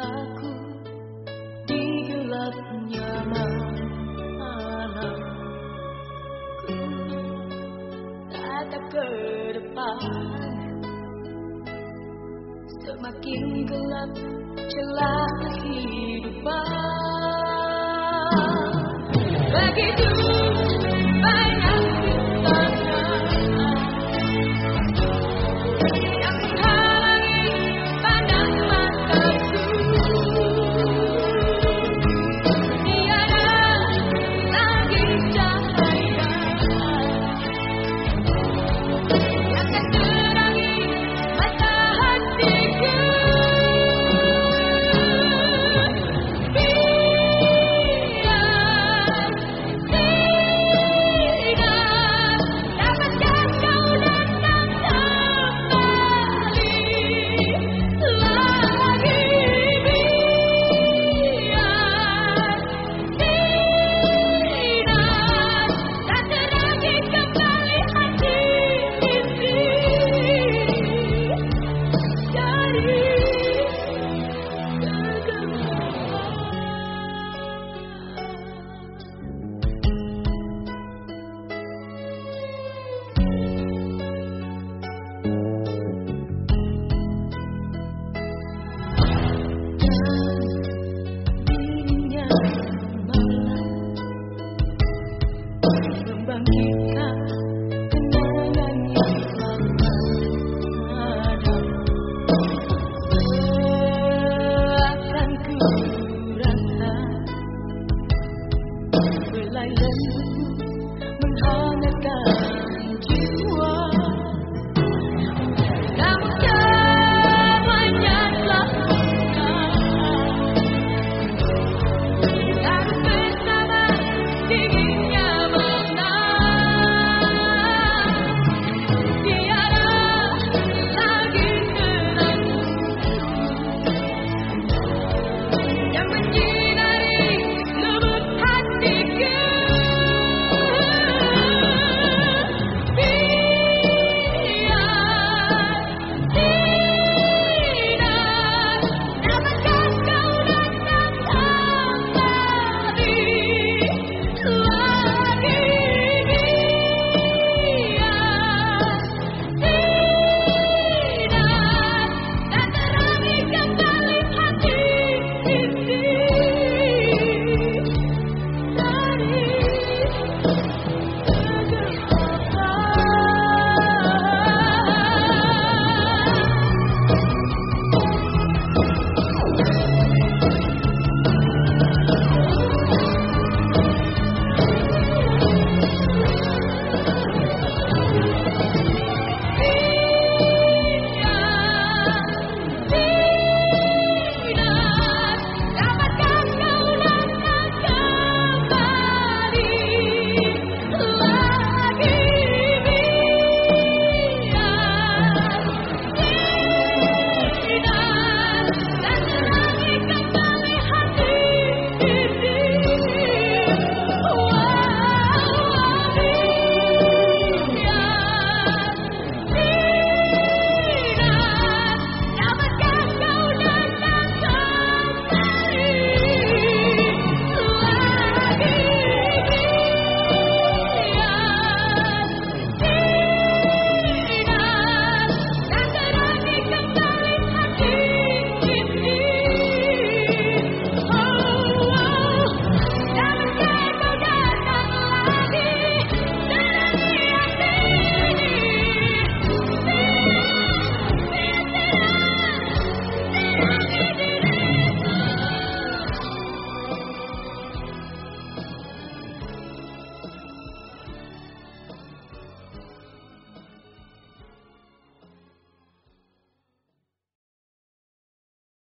aku di gelapnya malam ku tatap ke depan semakin gelap celah